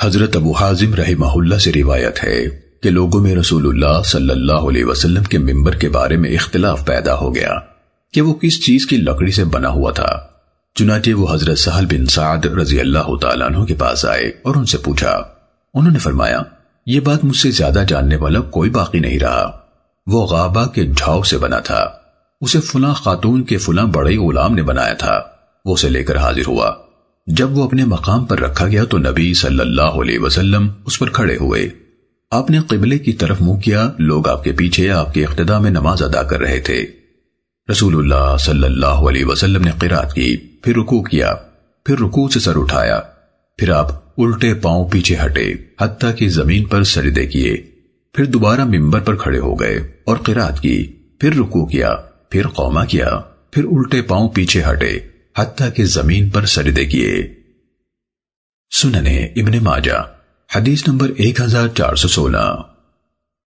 حضرت ابو حازم رحمہ اللہ سے روایت ہے کہ لوگوں میں رسول اللہ صلی اللہ علیہ وسلم کے ممبر کے بارے میں اختلاف پیدا ہو گیا کہ وہ کس چیز کی لکڑی سے بنا ہوا تھا۔ چنانچہ وہ حضرت سہل بن سعد رضی اللہ تعالیٰ عنہ کے پاس آئے اور ان سے پوچھا۔ انہوں نے فرمایا، یہ بات مجھ سے زیادہ جاننے والا کوئی باقی نہیں رہا۔ وہ غابہ کے جھاؤ سے بنا تھا۔ اسے فلاں خاتون کے فلاں بڑے غلام نے بنایا تھا۔ وہ اسے لے کر حاضر ہوا۔ جب وہ اپنے مقام پر رکھا گیا تو نبی صلی اللہ علیہ وسلم اس پر کھڑے ہوئے۔ آپ نے قبلے کی طرف منہ کیا، لوگ آپ کے پیچھے، آپ کے اقتداء میں نماز ادا کر رہے تھے۔ رسول اللہ صلی اللہ علیہ وسلم نے قرات کی، پھر رکوع کیا، پھر رکوع سے سر اٹھایا۔ پھر آپ الٹے پاؤں پیچھے ہٹے، حتیٰ کہ زمین پر سجدے کیے۔ پھر دوبارہ ممبر پر کھڑے ہو گئے اور قرات کی، پھر رکوع کیا، پھر قوما کیا، پھر الٹے پاؤں پیچھے ہٹے۔ حتیٰ کہ زمین پر سردے کیے۔ سننے ابن ماجہ حدیث نمبر 1416